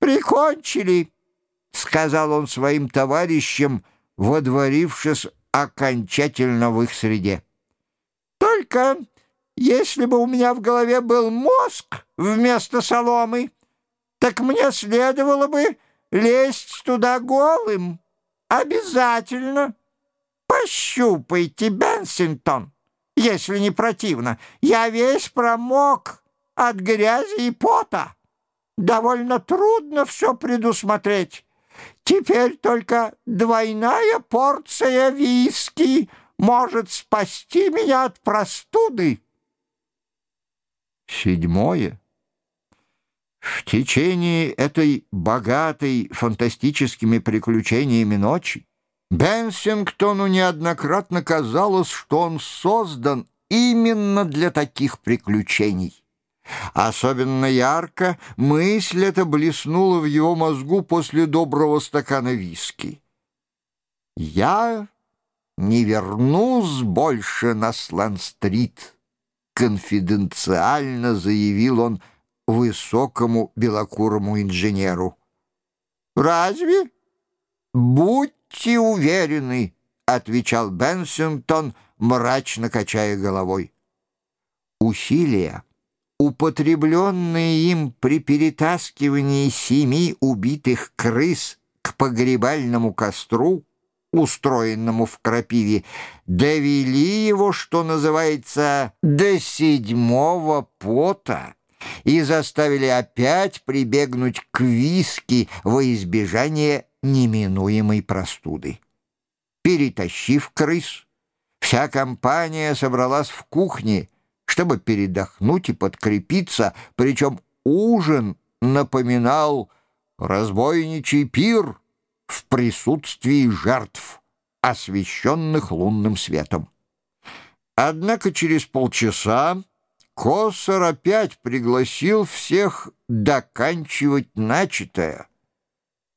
«Прикончили», — сказал он своим товарищам, водворившись окончательно в их среде. «Только если бы у меня в голове был мозг вместо соломы, так мне следовало бы лезть туда голым. Обязательно. Пощупайте, Бенсингтон, если не противно. Я весь промок от грязи и пота. Довольно трудно все предусмотреть. Теперь только двойная порция виски может спасти меня от простуды. Седьмое. В течение этой богатой фантастическими приключениями ночи Бенсингтону неоднократно казалось, что он создан именно для таких приключений. Особенно ярко мысль эта блеснула в его мозгу после доброго стакана виски. «Я не вернусь больше на Слан-стрит», — конфиденциально заявил он высокому белокурому инженеру. «Разве? Будьте уверены», — отвечал Бенсингтон, мрачно качая головой. Усилия, употребленные им при перетаскивании семи убитых крыс к погребальному костру, устроенному в крапиве, довели его, что называется, до седьмого пота и заставили опять прибегнуть к виски во избежание неминуемой простуды. Перетащив крыс, вся компания собралась в кухне, чтобы передохнуть и подкрепиться, причем ужин напоминал разбойничий пир в присутствии жертв, освещенных лунным светом. Однако через полчаса Коссор опять пригласил всех доканчивать начатое.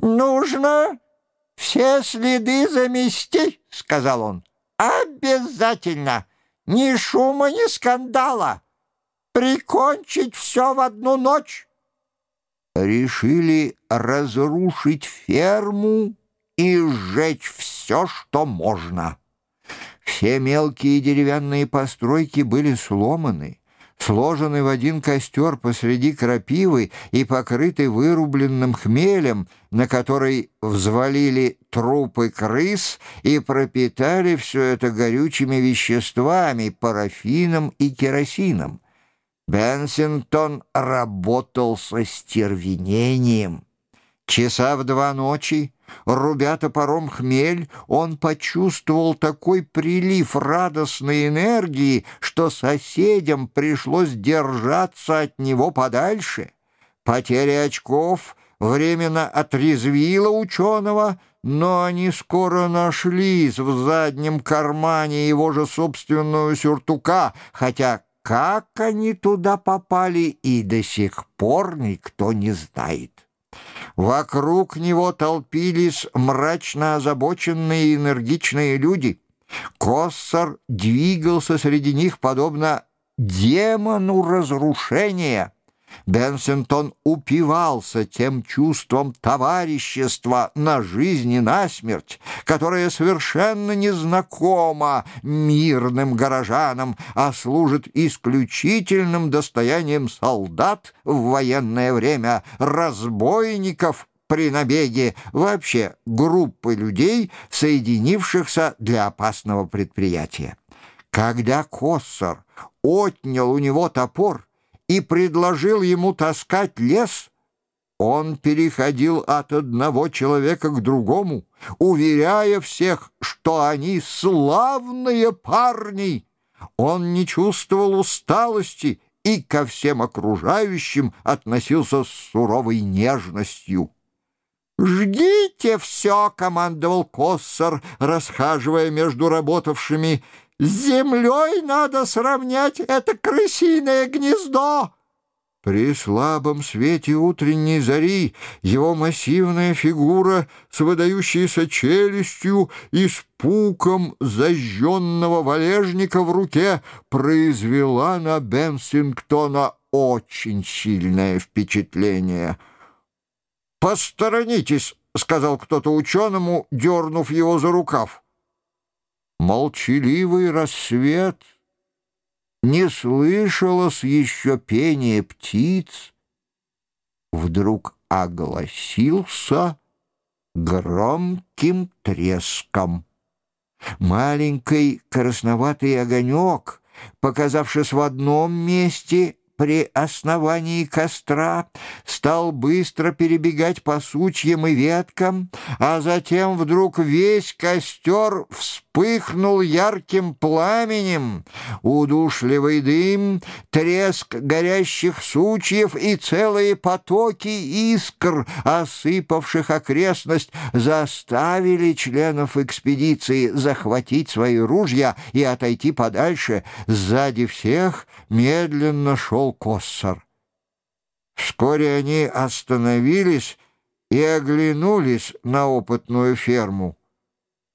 «Нужно все следы замести», — сказал он. «Обязательно! Ни шума, ни скандала! Прикончить все в одну ночь!» Решили разрушить ферму и сжечь все, что можно. Все мелкие деревянные постройки были сломаны сложенный в один костер посреди крапивы и покрытый вырубленным хмелем, на который взвалили трупы крыс и пропитали все это горючими веществами, парафином и керосином. Бенсингтон работал со стервенением. Часа в два ночи Рубя топором хмель, он почувствовал такой прилив радостной энергии, что соседям пришлось держаться от него подальше. Потеря очков временно отрезвила ученого, но они скоро нашлись в заднем кармане его же собственного сюртука, хотя как они туда попали и до сих пор никто не знает. Вокруг него толпились мрачно озабоченные и энергичные люди. Коссор двигался среди них подобно демону разрушения. Бенсентон упивался тем чувством товарищества на жизнь и на смерть, которое совершенно незнакомо мирным горожанам, а служит исключительным достоянием солдат в военное время, разбойников при набеге, вообще группы людей, соединившихся для опасного предприятия. Когда Коссор отнял у него топор, и предложил ему таскать лес, он переходил от одного человека к другому, уверяя всех, что они славные парни. Он не чувствовал усталости и ко всем окружающим относился с суровой нежностью. «Ждите все!» — командовал Коссор, расхаживая между работавшими, — с землей надо сравнять это крысиное гнездо!» При слабом свете утренней зари его массивная фигура с выдающейся челюстью и с пуком зажженного валежника в руке произвела на Бенсингтона очень сильное впечатление — «Посторонитесь», — сказал кто-то ученому, дернув его за рукав. Молчаливый рассвет не слышалось еще пение птиц, вдруг огласился громким треском. Маленький красноватый огонек, показавшись в одном месте, при основании костра, стал быстро перебегать по сучьям и веткам, а затем вдруг весь костер вспыхнул ярким пламенем, удушливый дым, треск горящих сучьев и целые потоки искр, осыпавших окрестность, заставили членов экспедиции захватить свои ружья и отойти подальше. Сзади всех медленно шел Коссор. Вскоре они остановились и оглянулись на опытную ферму.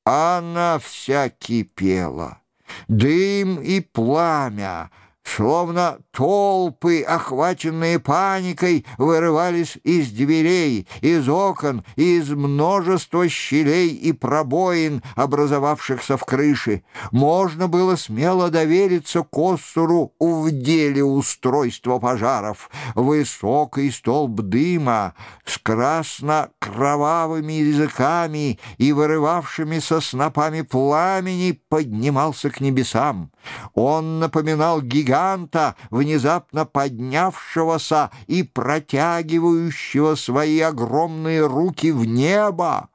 Она вся кипела. Дым и пламя — Словно толпы, охваченные паникой, вырывались из дверей, из окон, из множества щелей и пробоин, образовавшихся в крыше. Можно было смело довериться Коссуру в деле устройства пожаров. Высокий столб дыма с красно-кровавыми языками и вырывавшимися снопами пламени поднимался к небесам. Он напоминал гиганта, внезапно поднявшегося и протягивающего свои огромные руки в небо.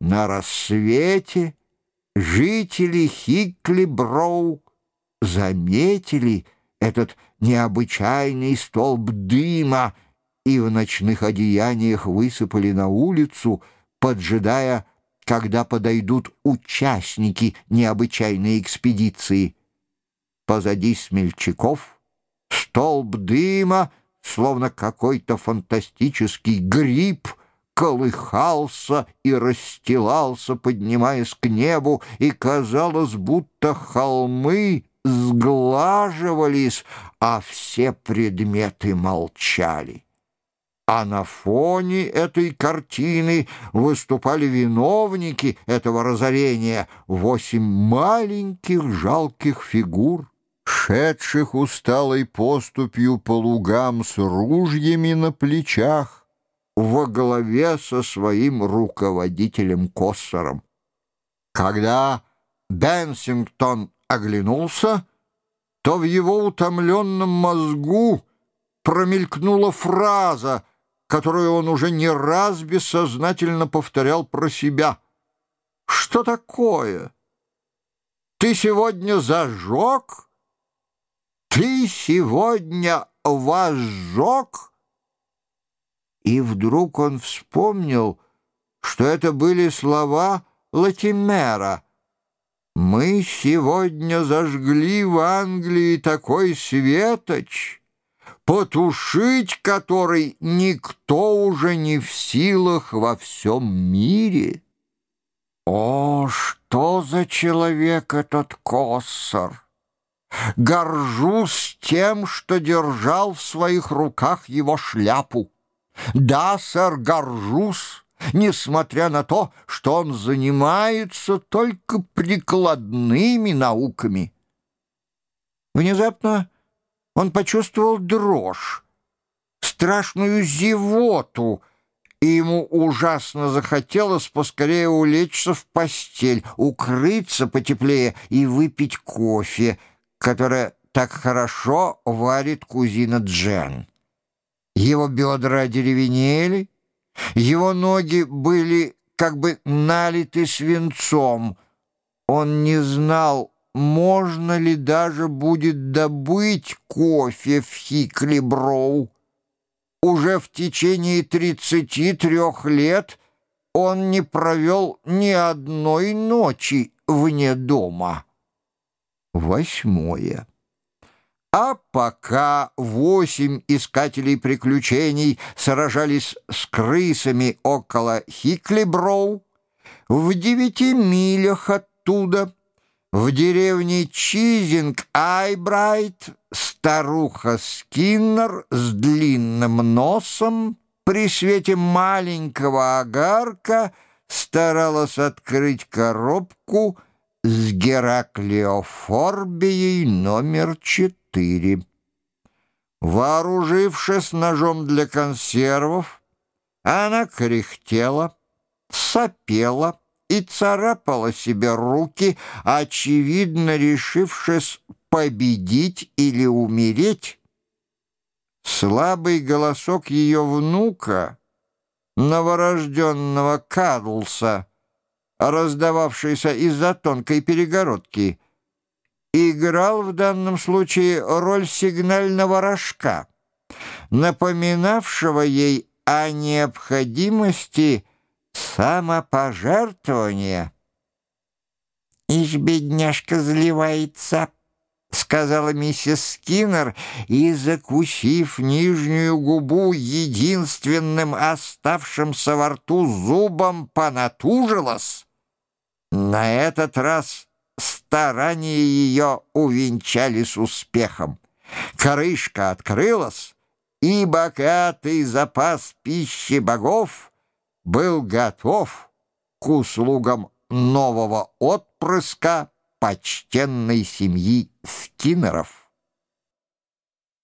На рассвете жители Хикли-Броу заметили этот необычайный столб дыма и в ночных одеяниях высыпали на улицу, поджидая, когда подойдут участники необычайной экспедиции позади смельчаков, столб дыма, словно какой-то фантастический гриб, колыхался и расстилался, поднимаясь к небу, и казалось, будто холмы сглаживались, а все предметы молчали. А на фоне этой картины выступали виновники этого разорения, восемь маленьких жалких фигур шедших усталой поступью по лугам с ружьями на плечах, во главе со своим руководителем Коссором. Когда Бенсингтон оглянулся, то в его утомленном мозгу промелькнула фраза, которую он уже не раз бессознательно повторял про себя. «Что такое? Ты сегодня зажег?» «Ты сегодня возжег?» И вдруг он вспомнил, что это были слова Латимера. «Мы сегодня зажгли в Англии такой светоч, потушить который никто уже не в силах во всем мире». О, что за человек этот Коссор! Горжусь тем, что держал в своих руках его шляпу. Да, сэр, горжусь, несмотря на то, что он занимается только прикладными науками. Внезапно он почувствовал дрожь, страшную зевоту, и ему ужасно захотелось поскорее улечься в постель, укрыться потеплее и выпить кофе — которое так хорошо варит кузина Джен. Его бедра одеревенели, его ноги были как бы налиты свинцом. Он не знал, можно ли даже будет добыть кофе в Хикли-Броу. Уже в течение тридцати трех лет он не провел ни одной ночи вне дома. Восьмое. А пока восемь искателей приключений сражались с крысами около Хиклиброу, в девяти милях оттуда, в деревне Чизинг-Айбрайт, старуха Скиннер с длинным носом при свете маленького огарка старалась открыть коробку с Гераклеофорбией номер четыре. Вооружившись ножом для консервов, она кряхтела, сопела и царапала себе руки, очевидно решившись победить или умереть. Слабый голосок ее внука, новорожденного Карлса, раздававшийся из-за тонкой перегородки, играл в данном случае роль сигнального рожка, напоминавшего ей о необходимости самопожертвования. «Ишь, бедняжка, заливается!» — сказала миссис Скиннер, и, закусив нижнюю губу единственным оставшимся во рту зубом, понатужилась. На этот раз старания ее увенчались успехом. Крышка открылась, и богатый запас пищи богов был готов к услугам нового отпрыска почтенной семьи Скиннеров.